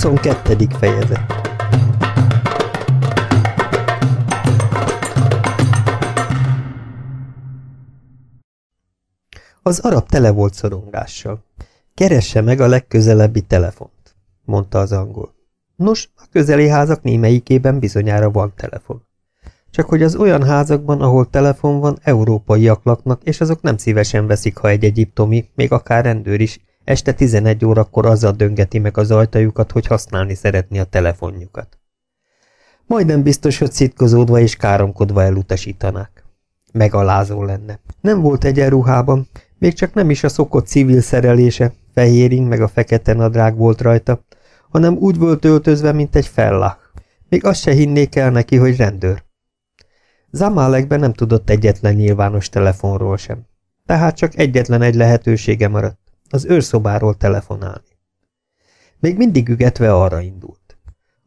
22. fejezet Az arab tele volt szorongással. Keresse meg a legközelebbi telefont, mondta az angol. Nos, a közeli házak némelyikében bizonyára van telefon. Csak hogy az olyan házakban, ahol telefon van, európaiak laknak, és azok nem szívesen veszik, ha egy egyiptomi, még akár rendőr is, este 11 órakor azzal döngeti meg az ajtajukat, hogy használni szeretni a telefonjukat. Majdnem biztos, hogy szitkozódva és káromkodva elutasítanák. Megalázó lenne. Nem volt egyenruhában, még csak nem is a szokott civil szerelése, fehéring meg a fekete nadrág volt rajta, hanem úgy volt öltözve, mint egy fellah. Még azt se hinnék el neki, hogy rendőr. Zamálekben nem tudott egyetlen nyilvános telefonról sem. Tehát csak egyetlen egy lehetősége maradt, az őrszobáról telefonálni. Még mindig ügetve arra indult.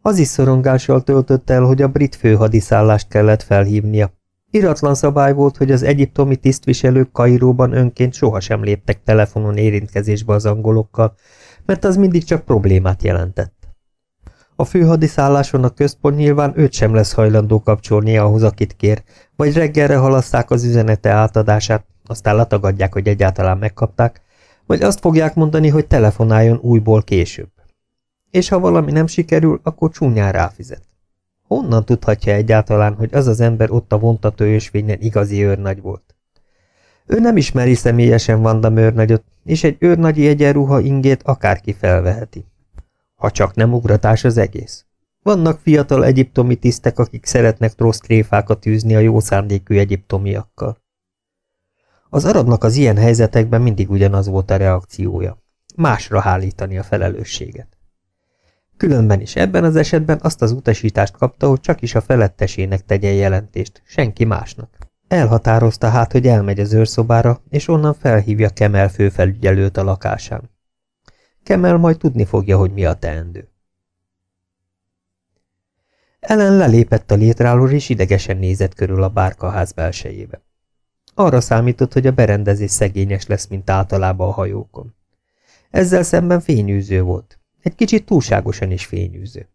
Az is szorongással töltött el, hogy a brit főhadiszállást kellett felhívnia. Iratlan szabály volt, hogy az egyiptomi tisztviselők Kairóban önként sohasem léptek telefonon érintkezésbe az angolokkal, mert az mindig csak problémát jelentett. A főhadiszálláson a központ nyilván őt sem lesz hajlandó kapcsolni ahhoz, akit kér, vagy reggelre halasszák az üzenete átadását, aztán letagadják, hogy egyáltalán megkapták, vagy azt fogják mondani, hogy telefonáljon újból később. És ha valami nem sikerül, akkor csúnyán ráfizet. Honnan tudhatja egyáltalán, hogy az az ember ott a vontató ősvényen igazi őrnagy volt? Ő nem ismeri személyesen Vanda őrnagyot, és egy őrnagyi egyenruha ingét akárki felveheti. Ha csak nem ugratás az egész. Vannak fiatal egyiptomi tisztek, akik szeretnek rossz tréfákat űzni a jó szándékű egyiptomiakkal. Az arabnak az ilyen helyzetekben mindig ugyanaz volt a reakciója. Másra hálítani a felelősséget. Különben is ebben az esetben azt az utasítást kapta, hogy csak is a felettesének tegyen jelentést, senki másnak. Elhatározta hát, hogy elmegy az őrszobára, és onnan felhívja Kemel főfelügyelőt a lakásán. Kemel majd tudni fogja, hogy mi a teendő. Ellen lelépett a létráról, és idegesen nézett körül a bárkaház belsejébe. Arra számított, hogy a berendezés szegényes lesz, mint általában a hajókon. Ezzel szemben fényűző volt. Egy kicsit túlságosan is fényűző.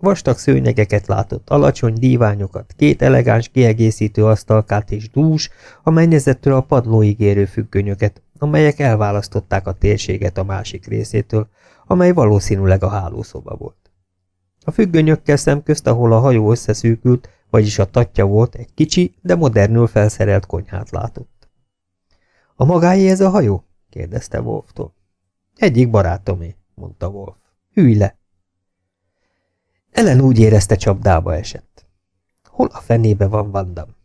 Vastag szőnyegeket látott, alacsony díványokat, két elegáns kiegészítő asztalkát és dús, a mennyezettől a padlóig érő függönyöket, amelyek elválasztották a térséget a másik részétől, amely valószínűleg a hálószoba volt. A függönyökkel szemközt, ahol a hajó összeszűkült, vagyis a tatja volt, egy kicsi, de modernül felszerelt konyhát látott. – A magáé ez a hajó? – kérdezte Wolftól. – Egyik barátomé – mondta Wolf. – Hűj le! Ellen úgy érezte csapdába esett. Hol a fenébe van Vandam?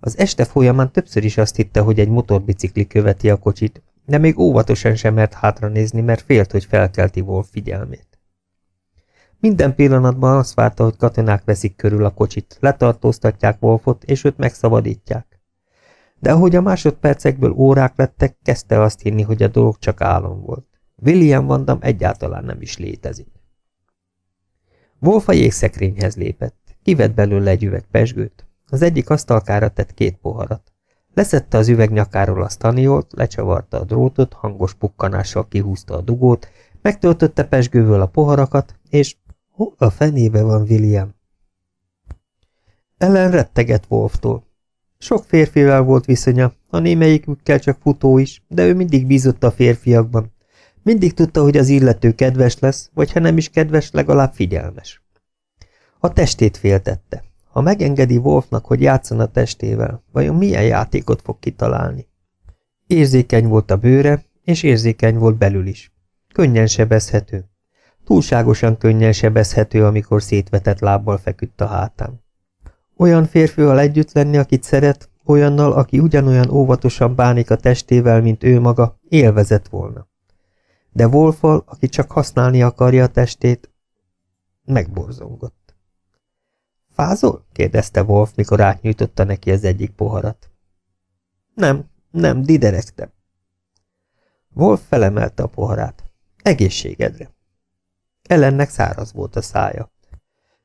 Az este folyamán többször is azt hitte, hogy egy motorbicikli követi a kocsit, de még óvatosan sem mert hátranézni, mert félt, hogy felkelti Wolf figyelmét. Minden pillanatban azt várta, hogy katonák veszik körül a kocsit, letartóztatják Wolfot, és őt megszabadítják. De ahogy a másodpercekből órák lettek, kezdte azt hinni, hogy a dolog csak álom volt. William Vandam egyáltalán nem is létezik. Wolf a jégszekrényhez lépett, kivett belőle egy üveg pesgőt, az egyik asztalkára tett két poharat. Leszette az üveg nyakáról a staniolt, lecsavarta a drótot, hangos pukkanással kihúzta a dugót, megtöltötte pesgővel a poharakat, és Hol a fenébe van William? Ellen retteget Wolftól. Sok férfivel volt viszonya, a némelyikükkel csak futó is, de ő mindig bízott a férfiakban. Mindig tudta, hogy az illető kedves lesz, vagy ha nem is kedves, legalább figyelmes. A testét féltette. Ha megengedi Wolfnak, hogy játszon a testével, vajon milyen játékot fog kitalálni? Érzékeny volt a bőre, és érzékeny volt belül is. Könnyen sebezhető. Túlságosan könnyen sebezhető, amikor szétvetett lábbal feküdt a hátán. Olyan férfival együtt lenni, akit szeret, olyannal, aki ugyanolyan óvatosan bánik a testével, mint ő maga, élvezett volna. De Wolfal, aki csak használni akarja a testét, megborzongott. Fázol? kérdezte Wolf, mikor átnyújtotta neki az egyik poharat. Nem, nem, diderektem. Wolf felemelte a poharát. Egészségedre. Ellennek száraz volt a szája.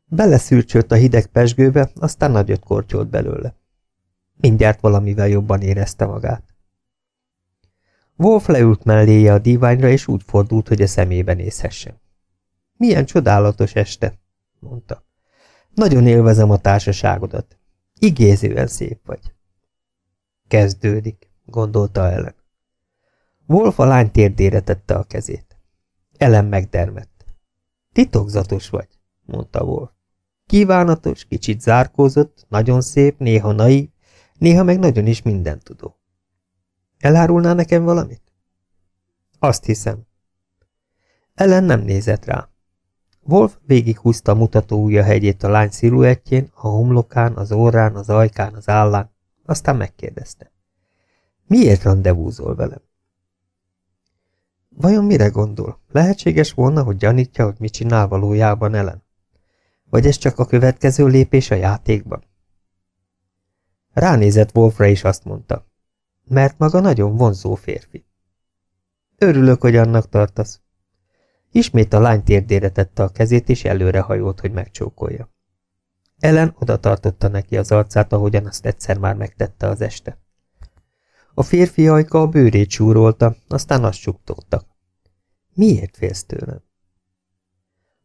Beleszürcsölt a hideg pesgőbe, aztán nagyot kortyolt belőle. Mindjárt valamivel jobban érezte magát. Wolf leült melléje a díványra, és úgy fordult, hogy a szemébe nézhessen. Milyen csodálatos este, mondta. Nagyon élvezem a társaságodat. Igézően szép vagy. Kezdődik, gondolta Ellen. Wolf a lány térdére tette a kezét. Ellen megdermett. Titokzatos vagy, mondta Wolf. Kívánatos, kicsit zárkózott, nagyon szép, néha naív, néha meg nagyon is mindentudó. Elárulná nekem valamit? Azt hiszem. Ellen nem nézett rá. Wolf végighúzta a mutató hegyét a lány sziluettjén, a homlokán, az orrán, az ajkán, az állán, aztán megkérdezte. Miért rendezvúzol velem? Vajon mire gondol? Lehetséges volna, hogy gyanítja, hogy mit csinál valójában Ellen? Vagy ez csak a következő lépés a játékban? Ránézett Wolfra és azt mondta, mert maga nagyon vonzó férfi. Örülök, hogy annak tartasz. Ismét a lány térdére tette a kezét, és előrehajolt, hogy megcsókolja. Ellen oda tartotta neki az arcát, ahogyan azt egyszer már megtette az este. A férfi ajka a bőrét súrolta, aztán azt csuktódtak. Miért félsz tőlem?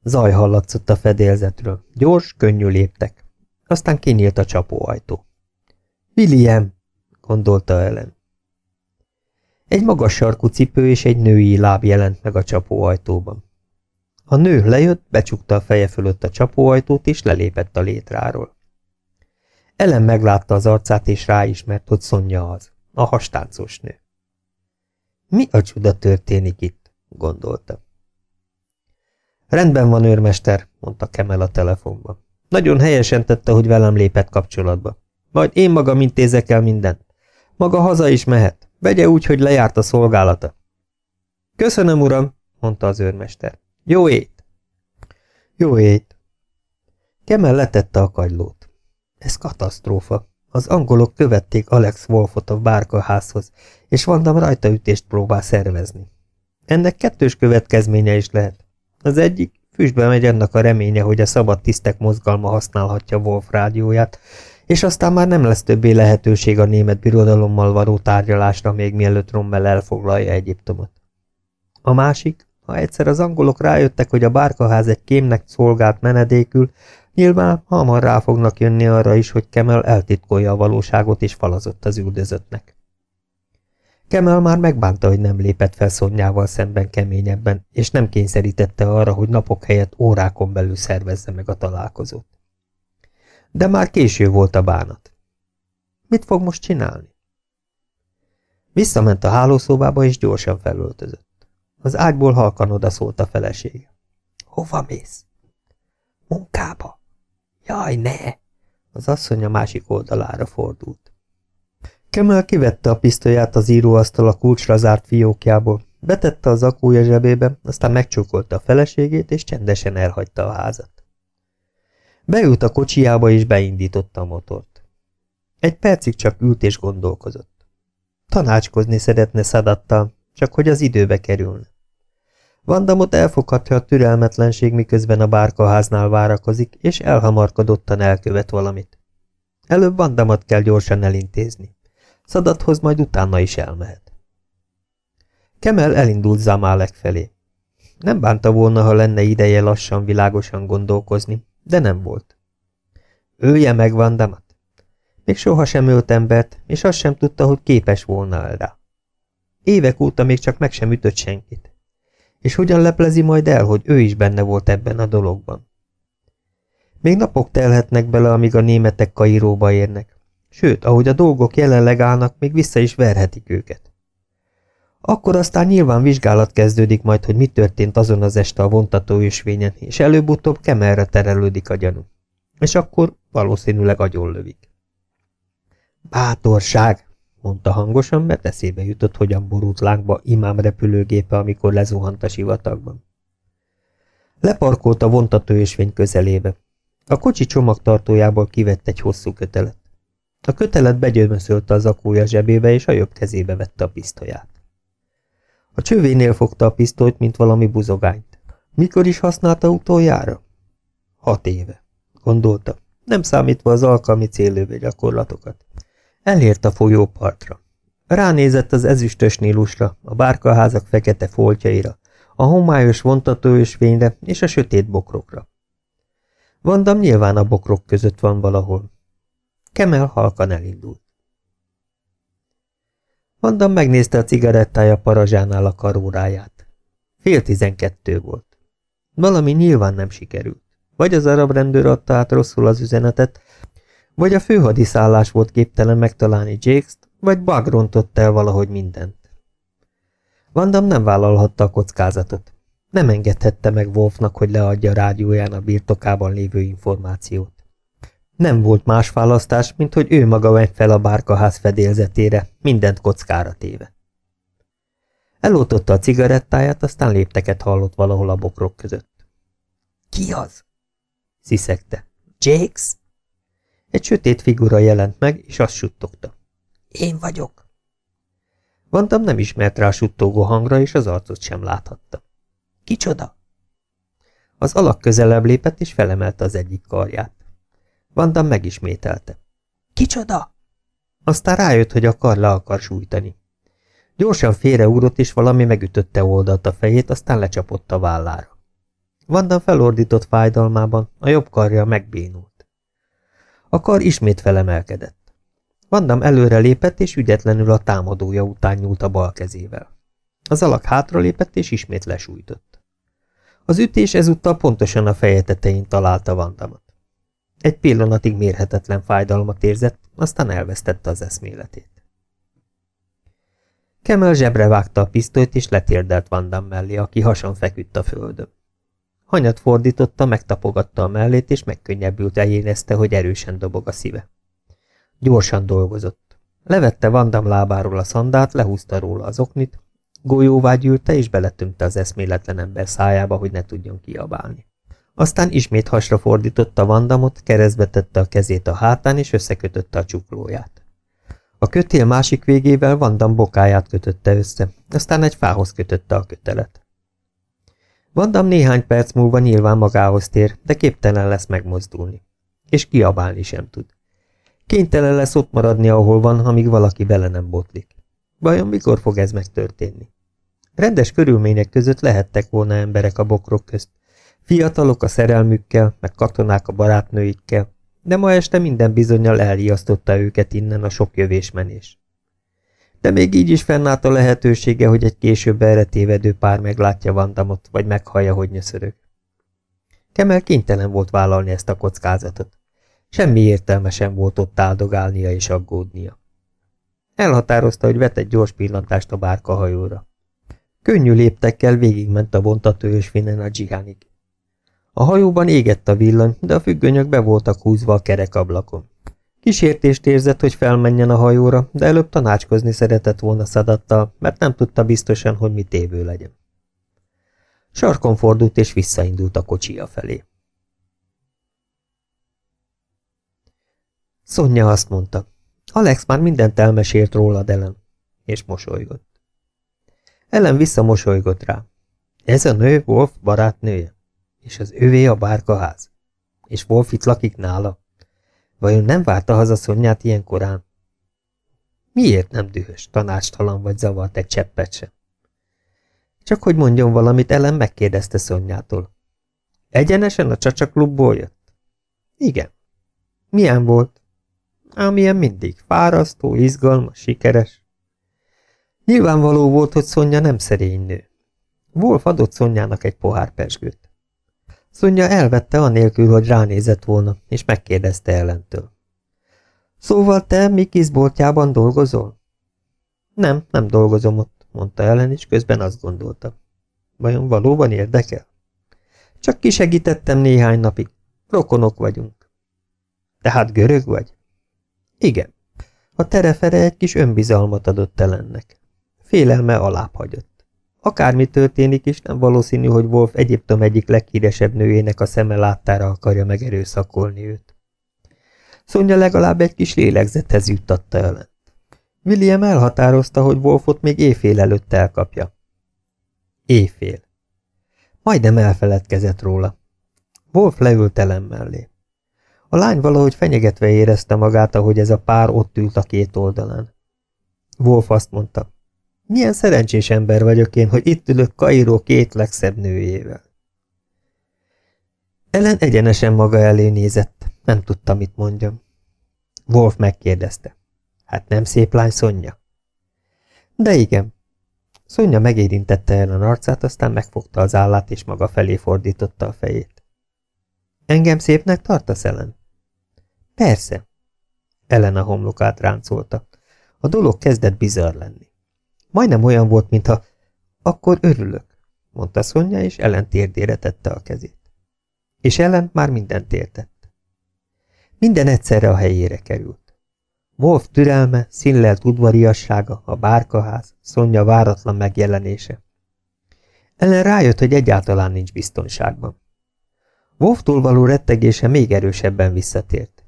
Zaj hallatszott a fedélzetről. Gyors, könnyű léptek. Aztán kinyílt a csapóajtó. William, gondolta Ellen. Egy magas sarkú cipő és egy női láb jelent meg a csapóajtóban. A nő lejött, becsukta a feje fölött a csapóajtót, és lelépett a létráról. Ellen meglátta az arcát, és ráismert, hogy Szonya az, a hastáncos nő. Mi a csuda történik itt? gondolta. Rendben van, őrmester, mondta Kemel a telefonban. Nagyon helyesen tette, hogy velem lépett kapcsolatba. Majd én magam intézek el mindent. Maga haza is mehet. Vegye úgy, hogy lejárt a szolgálata. Köszönöm, uram, mondta az őrmester. Jó ét! Jó ét! Kemel letette a kagylót. Ez katasztrófa. Az angolok követték Alex Wolfot a bárkaházhoz, és Vandam rajtaütést próbál szervezni. Ennek kettős következménye is lehet. Az egyik, füstbe megy annak a reménye, hogy a szabad tisztek mozgalma használhatja Wolf rádióját, és aztán már nem lesz többé lehetőség a német birodalommal való tárgyalásra, még mielőtt Rommel elfoglalja Egyiptomot. A másik, ha egyszer az angolok rájöttek, hogy a bárkaház egy kémnek szolgált menedékül, nyilván hamar rá fognak jönni arra is, hogy Kemel eltitkolja a valóságot és falazott az üldözöttnek. Kemel már megbánta, hogy nem lépett fel Szonyával szemben keményebben, és nem kényszerítette arra, hogy napok helyett órákon belül szervezze meg a találkozót. De már késő volt a bánat. Mit fog most csinálni? Visszament a hálószobába, és gyorsan felöltözött. Az ágyból halkan odaszólt a felesége. Hova mész? Munkába. Jaj, ne! Az asszony a másik oldalára fordult. Kemel kivette a pisztolyát az íróasztal a kulcsra zárt fiókjából, betette az akúja zsebébe, aztán megcsókolta a feleségét, és csendesen elhagyta a házat. Beült a kocsijába, és beindította a motort. Egy percig csak ült és gondolkozott. Tanácskozni szeretne Szadattal, csak hogy az időbe kerülne. Vandamot elfoghatja a türelmetlenség, miközben a bárkaháznál várakozik, és elhamarkodottan elkövet valamit. Előbb Vandamot kell gyorsan elintézni. Szadathoz majd utána is elmehet. Kemel elindult Zamálek felé. Nem bánta volna, ha lenne ideje lassan, világosan gondolkozni, de nem volt. Ője meg Vandamat. Még sohasem ölt embert, és azt sem tudta, hogy képes volna el rá. Évek óta még csak meg sem ütött senkit. És hogyan leplezi majd el, hogy ő is benne volt ebben a dologban? Még napok telhetnek bele, amíg a németek Kairóba érnek. Sőt, ahogy a dolgok jelenleg állnak, még vissza is verhetik őket. Akkor aztán nyilván vizsgálat kezdődik majd, hogy mi történt azon az este a vontató ösvényen, és előbb-utóbb kemerre terelődik a gyanú. És akkor valószínűleg agyonlövik. Bátorság, mondta hangosan, mert eszébe jutott, hogyan borult lángba imám repülőgépe, amikor lezuhant a sivatagban. Leparkolt a vontató ösvény közelébe. A kocsi csomagtartójából kivett egy hosszú kötelet. A kötelet begyömöszölte az akúja zsebébe, és a jobb kezébe vette a pisztolyát. A csövénél fogta a pisztolyt, mint valami buzogányt. Mikor is használta utoljára? Hat éve, gondolta, nem számítva az alkalmi céllővé gyakorlatokat. Elért a folyópartra. Ránézett az ezüstös nílusra, a bárkaházak fekete foltjaira, a homályos vontatóösvényre és a sötét bokrokra. Vandam nyilván a bokrok között van valahol. Kemel halkan elindult. Vandam megnézte a cigarettája parazsánál a karóráját. Fél tizenkettő volt. Valami nyilván nem sikerült. Vagy az arab rendőr adta át rosszul az üzenetet, vagy a főhadiszállás volt képtelen megtalálni Jakes-t, vagy Bug rontott el valahogy mindent. Vandam nem vállalhatta a kockázatot. Nem engedhette meg Wolfnak, hogy leadja rádióján a birtokában lévő információt. Nem volt más választás, mint hogy ő maga megy fel a bárkaház fedélzetére, mindent kockára téve. Eloltotta a cigarettáját, aztán lépteket hallott valahol a bokrok között. Ki az? sziszegte. Jakes? Egy sötét figura jelent meg, és azt suttogta. Én vagyok. Vandam nem ismert rá a suttogó hangra, és az arcot sem láthatta. Kicsoda? Az alak közelebb lépett, és felemelte az egyik karját. Vandam megismételte. Kicsoda? Aztán rájött, hogy a kar le akar sújtani. Gyorsan félreúrott, és valami megütötte oldalt a fejét, aztán lecsapott a vállára. Vandam felordított fájdalmában, a jobb karja megbénult. A kar ismét felemelkedett. Vandam előre lépett, és ügyetlenül a támadója után nyúlt a bal kezével. Az alak hátra lépett, és ismét lesújtott. Az ütés ezúttal pontosan a feje tetején találta Vandamot. Egy pillanatig mérhetetlen fájdalmat érzett, aztán elvesztette az eszméletét. Kemel zsebre vágta a pisztolyt, és letérdelt Vandam mellé, aki hason feküdt a földön. Hanyat fordította, megtapogatta a mellét, és megkönnyebbült eljénezte, hogy erősen dobog a szíve. Gyorsan dolgozott. Levette Vandam lábáról a szandát, lehúzta róla az oknit, golyóvá gyűlte, és beletömte az eszméletlen ember szájába, hogy ne tudjon kiabálni. Aztán ismét hasra fordította Vandamot, keresztbe tette a kezét a hátán, és összekötötte a csuklóját. A kötél másik végével Vandam bokáját kötötte össze, aztán egy fához kötötte a kötelet. Vandam néhány perc múlva nyilván magához tér, de képtelen lesz megmozdulni. És kiabálni sem tud. Kénytelen lesz ott maradni, ahol van, amíg valaki vele nem botlik. Vajon mikor fog ez megtörténni? Rendes körülmények között lehettek volna emberek a bokrok közt. Fiatalok a szerelmükkel, meg katonák a barátnőikkel, de ma este minden bizonyal elriasztotta őket innen a sok jövésmenés. De még így is fennállt a lehetősége, hogy egy később erre tévedő pár meglátja Vandamot, vagy meghallja, hogy nyöszörög. Kemel kénytelen volt vállalni ezt a kockázatot. Semmi értelme sem volt ott áldogálnia és aggódnia. Elhatározta, hogy vet egy gyors pillantást a bárkahajóra. Könnyű léptekkel végigment a vontató és finnen a dzsihánig. A hajóban égett a villany, de a függönyök be voltak húzva a kerekablakon. Kísértést érzett, hogy felmenjen a hajóra, de előbb tanácskozni szeretett volna szadattal, mert nem tudta biztosan, hogy mit évő legyen. Sarkon fordult és visszaindult a kocsia felé. Szonya azt mondta, Alex már mindent elmesélt rólad, Ellen, és mosolygott. Ellen visszamosolygott rá. Ez a nő Wolf barátnője, és az övé a bárkaház. És Wolf itt lakik nála. Vajon nem várta haza Szonyát ilyen korán? Miért nem dühös, tanácstalan vagy zavart egy cseppet sem? Csak hogy mondjon valamit, Ellen megkérdezte Szonyától. Egyenesen a csacsaklubból jött? Igen. Milyen volt? Amilyen mindig, fárasztó, izgalmas, sikeres. Nyilvánvaló volt, hogy Szonya nem szerény nő. Wolf adott Szonyának egy pohár pesgőt. Szonya elvette anélkül, hogy ránézett volna, és megkérdezte ellentől. Szóval te Mikis boltjában dolgozol? Nem, nem dolgozom ott, mondta ellen, és közben azt gondolta. Vajon valóban érdekel? Csak kisegítettem néhány napig. Rokonok vagyunk. Tehát görög vagy? Igen. A terefere egy kis önbizalmat adott ellennek. Félelme alább hagyott. Akármi történik is, nem valószínű, hogy Wolf Egyiptom egyik leghíresebb nőjének a szeme láttára akarja megerőszakolni őt. Szonya legalább egy kis lélegzethez juttatta ellen. William elhatározta, hogy Wolfot még éjfél előtt elkapja. Éjfél. Majdnem elfeledkezett róla. Wolf leült elem mellé. A lány valahogy fenyegetve érezte magát, ahogy ez a pár ott ült a két oldalán. Wolf azt mondta, Milyen szerencsés ember vagyok én, hogy itt ülök Kairó két legszebb nőjével. Ellen egyenesen maga elé nézett, nem tudta, mit mondjam. Wolf megkérdezte. Hát nem szép lány Szonya? De igen. Szonya megérintette Ellen arcát, aztán megfogta az állát, és maga felé fordította a fejét. Engem szépnek tartasz, Ellen? Persze. Ellen a homlokát ráncolta. A dolog kezdett bizarr lenni. Majdnem olyan volt, mintha akkor örülök, mondta Szonya, és Ellen térdére tette a kezét. És Ellen már mindent értett. Minden egyszerre a helyére került. Wolf türelme, színlelt udvariassága, a bárkaház, Szonya váratlan megjelenése. Ellen rájött, hogy egyáltalán nincs biztonságban. Wolftól való rettegése még erősebben visszatért.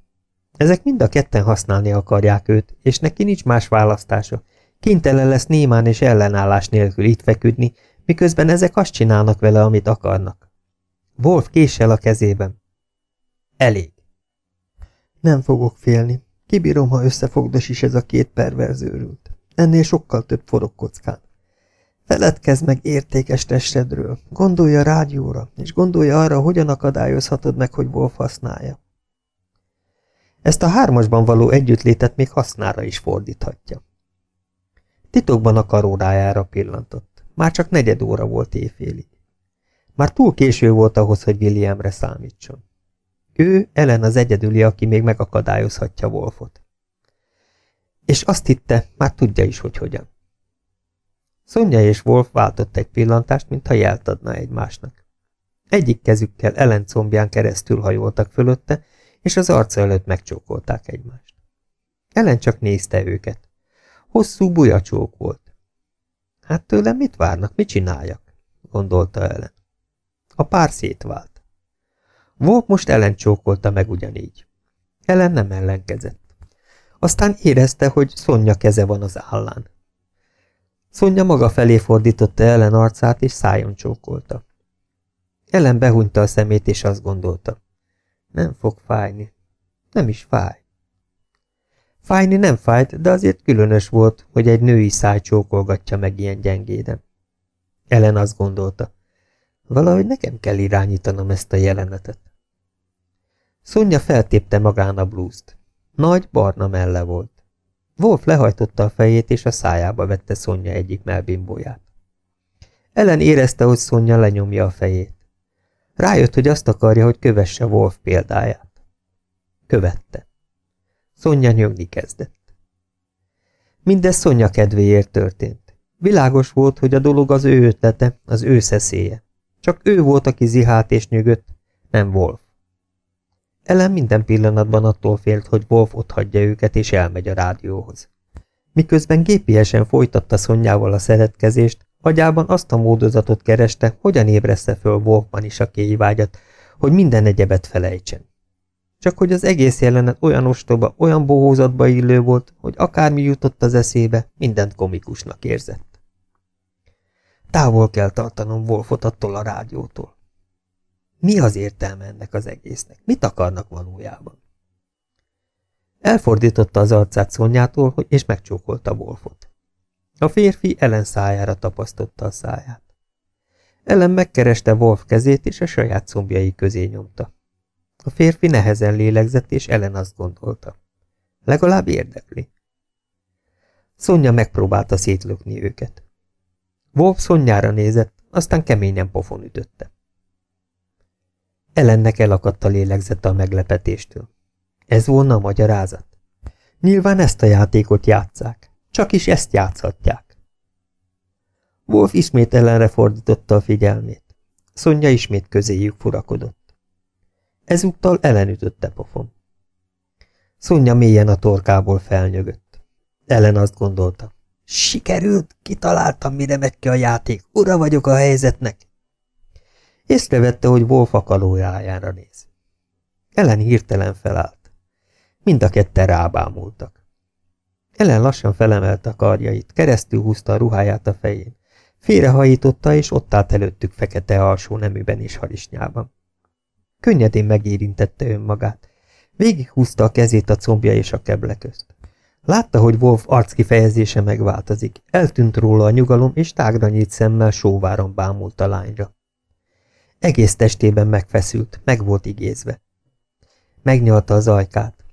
Ezek mind a ketten használni akarják őt, és neki nincs más választása. Kénytelen lesz némán és ellenállás nélkül itt feküdni, miközben ezek azt csinálnak vele, amit akarnak. Wolf késsel a kezében. Elég. Nem fogok félni. Kibírom, ha összefogdos is ez a két perverzőrült. Ennél sokkal több forog kockán. Feledkezz meg értékes testedről, gondolj a rádióra, és gondolj arra, hogyan akadályozhatod meg, hogy Wolf használja. Ezt a hármasban való együttlétet még hasznára is fordíthatja. Titokban a karórájára pillantott. Már csak negyed óra volt éjfélig. Már túl késő volt ahhoz, hogy Williamre számítson. Ő Ellen az egyedüli, aki még megakadályozhatja Wolfot. És azt hitte, már tudja is, hogy hogyan. Szonya és Wolf váltott egy pillantást, mintha jelt adna egymásnak. Egyik kezükkel Ellen combján keresztül hajoltak fölötte, és az arca előtt megcsókolták egymást. Ellen csak nézte őket. Hosszú bujacsók volt. Hát tőlem mit várnak, mit csináljak? gondolta Ellen. A pár szétvált. Wolf most Ellen csókolta meg ugyanígy. Ellen nem ellenkezett. Aztán érezte, hogy Szonya keze van az állán. Szonya maga felé fordította Ellen arcát, és szájon csókolta. Ellen behunyta a szemét, és azt gondolta. Nem fog fájni. Nem is fáj. Fájni nem fájt, de azért különös volt, hogy egy női száj csókolgatja meg ilyen gyengéden. Ellen azt gondolta. Valahogy nekem kell irányítanom ezt a jelenetet. Szonya feltépte magán a blúzt. Nagy, barna melle volt. Wolf lehajtotta a fejét, és a szájába vette Szonya egyik melbimbóját. Ellen érezte, hogy Szonya lenyomja a fejét. Rájött, hogy azt akarja, hogy kövesse Wolf példáját. Követte. Szonya nyögni kezdett. Mindez Szonya kedvéért történt. Világos volt, hogy a dolog az ő ötlete, az ő szeszélye. Csak ő volt, aki zihált és nyögött, nem Wolf. Ellen minden pillanatban attól félt, hogy Wolf otthagyja őket és elmegy a rádióhoz. Miközben gépiesen folytatta Szonyával a szeretkezést, agyában azt a módozatot kereste, hogyan ébreszte föl Wolfban is a kéjvágyat, hogy minden egyebet felejtsen. Csak hogy az egész jelenet olyan ostoba, olyan bohózatba illő volt, hogy akármi jutott az eszébe, mindent komikusnak érzett. Távol kell tartanom Wolfot attól a rádiótól. Mi az értelme ennek az egésznek? Mit akarnak valójában? Elfordította az arcát Szonyától, és megcsókolta Wolfot. A férfi Ellen szájára tapasztotta a száját. Ellen megkereste Wolf kezét, és a saját szombjai közé nyomta. A férfi nehezen lélegzett, és Ellen azt gondolta. Legalább érdekli. Szonya megpróbálta szétlökni őket. Wolf Szonyára nézett, aztán keményen pofon ütötte. Ellennek elakadt a lélegzete a meglepetéstől. Ez volna a magyarázat? Nyilván ezt a játékot játszák. Csak is ezt játszhatják. Wolf ismét ellenre fordította a figyelmét. Szonya ismét közéjük furakodott. Ezúttal ellenütötte pofon. Szonya mélyen a torkából felnyögött. Ellen azt gondolta. Sikerült, kitaláltam, mire megy ki a játék. Ura vagyok a helyzetnek. Észrevette, hogy Wolf a kalójájára néz. Ellen hirtelen felállt. Mind a ketten rábámultak. Ellen lassan felemelte a karjait, keresztül húzta a ruháját a fején. Félrehajította, és ott állt előttük fekete alsó neműben és harisnyában. Könnyedén megérintette önmagát. Végighúzta a kezét a combja és a keble közt. Látta, hogy Wolf arckifejezése megváltozik, eltűnt róla a nyugalom, és tágra nyílt szemmel sóváron bámult a lányra. Egész testében megfeszült, meg volt igézve. Megnyalta az ajkát.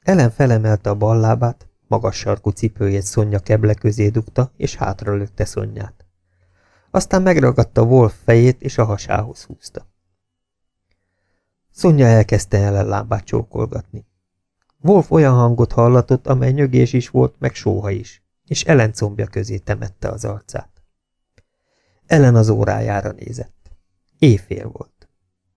Ellen felemelte a bal lábát, magas sarkú cipőjét Szonya keble közé dugta, és hátra lökte Szonyát. Aztán megragadta Wolf fejét, és a hasához húzta. Szonya elkezdte Ellen lábát csókolgatni. Wolf olyan hangot hallatott, amely nyögés is volt, meg sóha is, és Ellen combja közé temette az arcát. Ellen az órájára nézett. Éjfél volt.